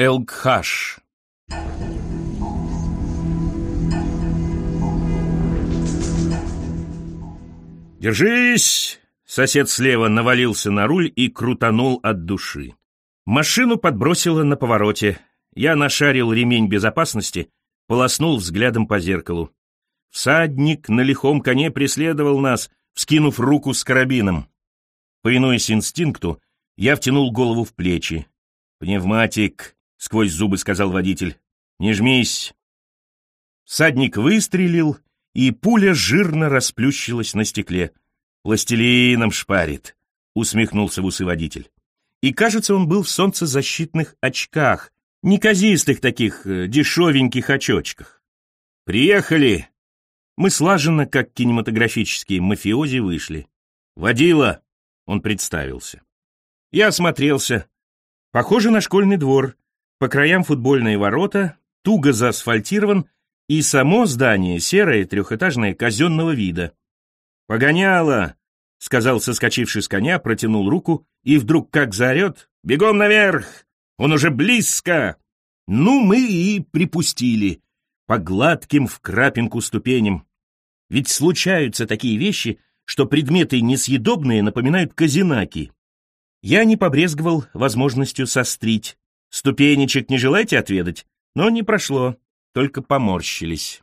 Элгхаш «Держись!» Сосед слева навалился на руль и крутанул от души. Машину подбросило на повороте. Я нашарил ремень безопасности, полоснул взглядом по зеркалу. Всадник на лихом коне преследовал нас, вскинув руку с карабином. Повинуясь инстинкту, я втянул голову в плечи. «Пневматик», — сквозь зубы сказал водитель, — «не жмись». Всадник выстрелил, и пуля жирно расплющилась на стекле. «Пластилином шпарит», — усмехнулся в усы водитель. И, кажется, он был в солнцезащитных очках, неказистых таких э, дешевеньких очочках. «Приехали!» Мы слаженно, как кинематографические мафиози, вышли. «Водила!» — он представился. Я осмотрелся. Похоже на школьный двор. По краям футбольные ворота, туго заасфальтирован, и само здание серое, трехэтажное, казенного вида. «Погоняло!» — сказал соскочивший с коня, протянул руку, и вдруг как заорет «Бегом наверх! Он уже близко!» Ну, мы и припустили по гладким в крапинку ступеням. Ведь случаются такие вещи, что предметы несъедобные напоминают казинаки. Я не побрезговал возможностью сострить. Ступенечек не желаете отведать? Но не прошло, только поморщились.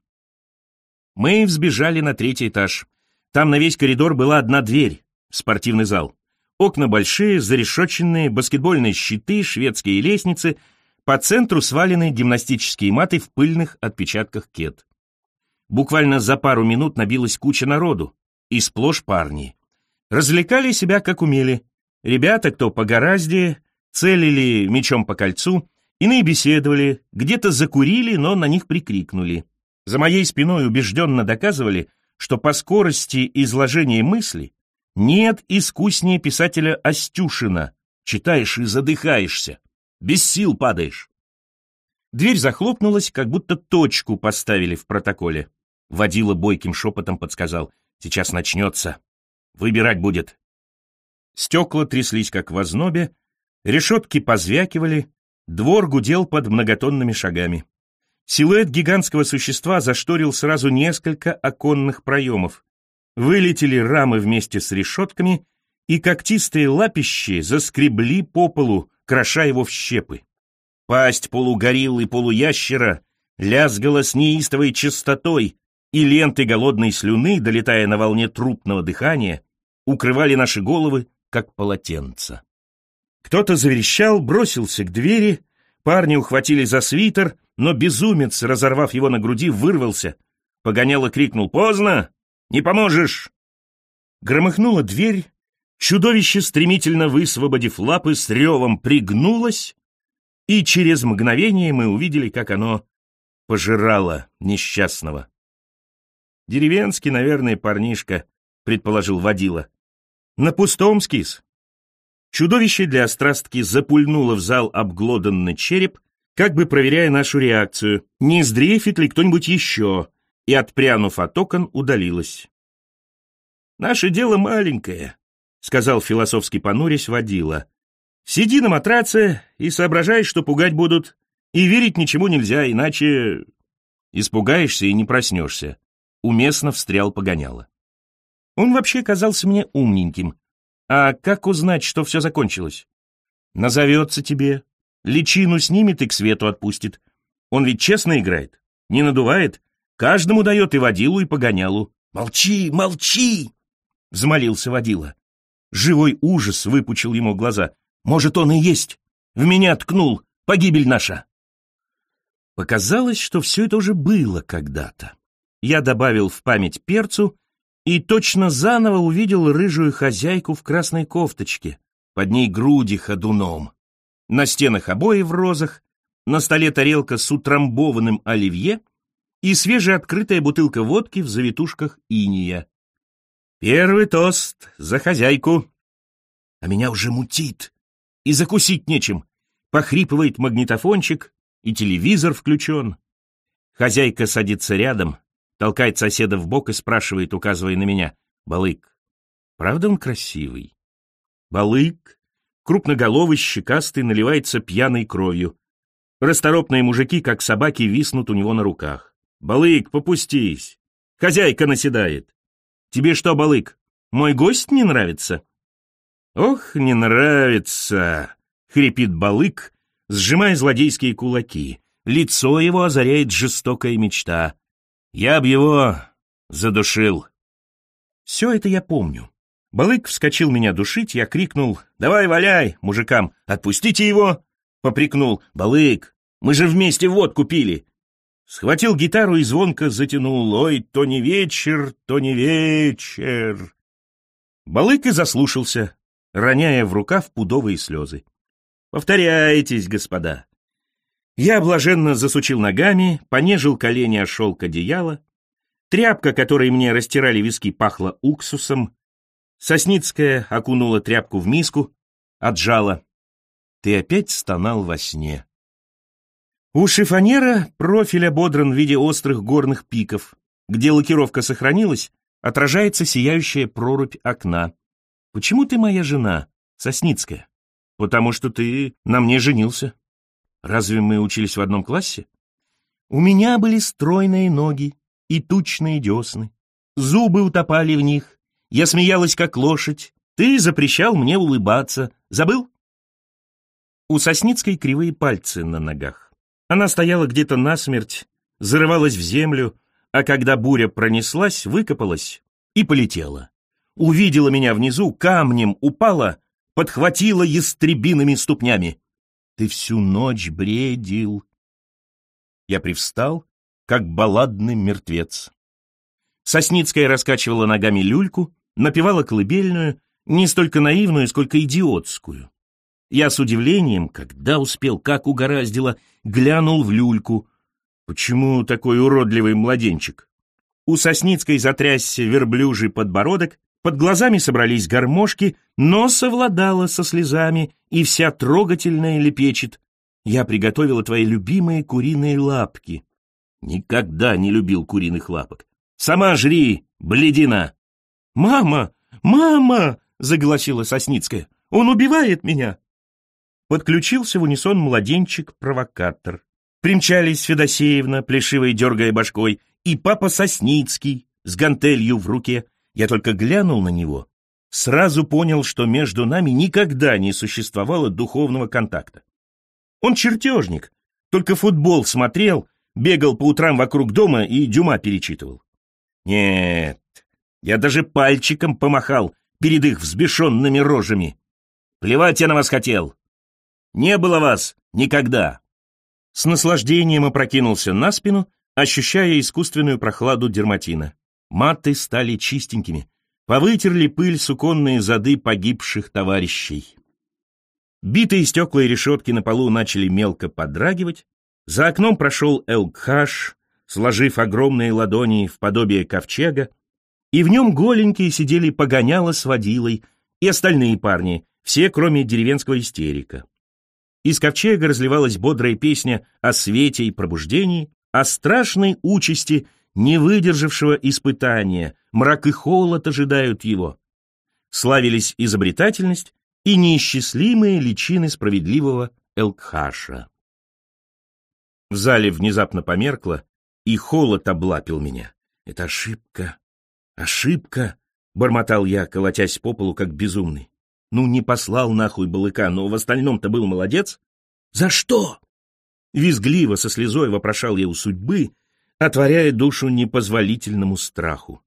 Мы взбежали на третий этаж. Там на весь коридор была одна дверь, спортивный зал. Окна большие, зарешоченные, баскетбольные щиты, шведские лестницы, по центру свалены гимнастические маты в пыльных отпечатках кет. Буквально за пару минут набилась куча народу, и сплошь парни. Развлекали себя как умели. Ребята, кто погораздее, целили мечом по кольцу, иные беседовали, где-то закурили, но на них прикрикнули. За моей спиной убежденно доказывали, что по скорости изложения мысли нет искуснее писателя Остюшина. Читаешь и задыхаешься, без сил падаешь. Дверь захлопнулась, как будто точку поставили в протоколе. Водила бойким шепотом подсказал. Сейчас начнется. Выбирать будет. Стекла тряслись, как в ознобе, решетки позвякивали, двор гудел под многотонными шагами. Силуэт гигантского существа зашторил сразу несколько оконных проемов. Вылетели рамы вместе с решетками, и когтистые лапищи заскребли по полу, кроша его в щепы. Пасть полугориллы полуящера лязгала с неистовой частотой, и ленты голодной слюны, долетая на волне трупного дыхания, укрывали наши головы, как полотенца. Кто-то заверещал, бросился к двери, парни ухватили за свитер, но безумец, разорвав его на груди, вырвался. Погоняло крикнул «Поздно! Не поможешь!» Громыхнула дверь, чудовище, стремительно высвободив лапы, с ревом пригнулось, и через мгновение мы увидели, как оно пожирало несчастного. «Деревенский, наверное, парнишка», — предположил водила. На пустом скис. Чудовище для страстки запульнуло в зал обглоданный череп, как бы проверяя нашу реакцию, не сдрейфит ли кто-нибудь еще, и, отпрянув от окон, удалилось. «Наше дело маленькое», — сказал философски понурясь водила. «Сиди на матраце и соображай, что пугать будут, и верить ничему нельзя, иначе...» Испугаешься и не проснешься. Уместно встрял погоняло. Он вообще казался мне умненьким. А как узнать, что все закончилось? Назовется тебе, личину снимет и к свету отпустит. Он ведь честно играет, не надувает, каждому дает и водилу, и погонялу. «Молчи, молчи!» — взмолился водила. Живой ужас выпучил ему глаза. «Может, он и есть? В меня ткнул, погибель наша!» Показалось, что все это уже было когда-то. Я добавил в память перцу и точно заново увидел рыжую хозяйку в красной кофточке, под ней груди ходуном. На стенах обои в розах, на столе тарелка с утрамбованным оливье и свежеоткрытая бутылка водки в завитушках иния. Первый тост за хозяйку. А меня уже мутит, и закусить нечем. Похрипывает магнитофончик, и телевизор включен. Хозяйка садится рядом, толкает соседа в бок и спрашивает, указывая на меня, «Балык, правда он красивый?» Балык, крупноголовый, щекастый, наливается пьяной кровью. Расторопные мужики, как собаки, виснут у него на руках. «Балык, попустись! Хозяйка наседает!» «Тебе что, Балык, мой гость не нравится?» «Ох, не нравится!» — хрипит Балык, сжимая злодейские кулаки. Лицо его озаряет жестокая мечта. «Я б его задушил!» Все это я помню. Балык вскочил меня душить, я крикнул «Давай, валяй, мужикам! Отпустите его!» Попрекнул «Балык, мы же вместе водку пили!» Схватил гитару и звонко затянул «Ой, то не вечер, то не вечер!» Балык и заслушался, роняя в рукав пудовые слезы. «Повторяйтесь, господа!» Я блаженно засучил ногами, понежил колени о шелк одеяла. Тряпка, которой мне растирали виски, пахла уксусом. Сосницкая окунула тряпку в миску, отжала. Ты опять стонал во сне. У шифонера профиль ободран в виде острых горных пиков. Где лакировка сохранилась, отражается сияющая прорубь окна. Почему ты моя жена, Сосницкая? Потому что ты на мне женился. Разве мы учились в одном классе? У меня были стройные ноги и тучные десны. Зубы утопали в них. Я смеялась, как лошадь. Ты запрещал мне улыбаться. Забыл? У Сосницкой кривые пальцы на ногах. Она стояла где-то насмерть, зарывалась в землю, а когда буря пронеслась, выкопалась и полетела. Увидела меня внизу, камнем упала, подхватила ястребиными ступнями. Ты всю ночь бредил. Я привстал, как балладный мертвец. Сосницкая раскачивала ногами люльку, напевала колыбельную, не столько наивную, сколько идиотскую. Я с удивлением, когда успел, как угораздило, глянул в люльку. Почему такой уродливый младенчик? У Сосницкой затрясся верблюжий подбородок, под глазами собрались гармошки, но совладала со слезами и вся трогательная лепечет. Я приготовила твои любимые куриные лапки. Никогда не любил куриных лапок. Сама жри, бледина. Мама, мама, заголосила Сосницкая. Он убивает меня. Подключился в унисон младенчик-провокатор. Примчались Федосеевна, плешивой дергая башкой, и папа Сосницкий с гантелью в руке. Я только глянул на него, сразу понял, что между нами никогда не существовало духовного контакта. Он чертежник, только футбол смотрел, бегал по утрам вокруг дома и Дюма перечитывал. Нет, я даже пальчиком помахал перед их взбешенными рожами. Плевать я на вас хотел. Не было вас никогда. С наслаждением опрокинулся на спину, ощущая искусственную прохладу дерматина. Маты стали чистенькими, повытерли пыль суконные зады погибших товарищей. Битые стекла и решетки на полу начали мелко подрагивать, за окном прошел Элкхаш, сложив огромные ладони в подобие ковчега, и в нем голенькие сидели погоняло с водилой и остальные парни, все, кроме деревенского истерика. Из ковчега разливалась бодрая песня о свете и пробуждении, о страшной участи не выдержавшего испытания, мрак и холод ожидают его. Славились изобретательность и неисчислимые личины справедливого Элкхаша. В зале внезапно померкло, и холод облапил меня. Это ошибка, ошибка, бормотал я, колотясь по полу, как безумный. Ну, не послал нахуй балыка, но в остальном-то был молодец. За что? Визгливо, со слезой вопрошал я у судьбы, отворяя душу непозволительному страху.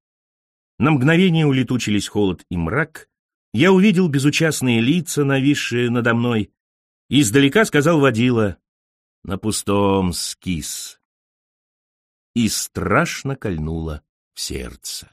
На мгновение улетучились холод и мрак, я увидел безучастные лица, нависшие надо мной, издалека сказал водила «На пустом скис». И страшно кольнуло в сердце.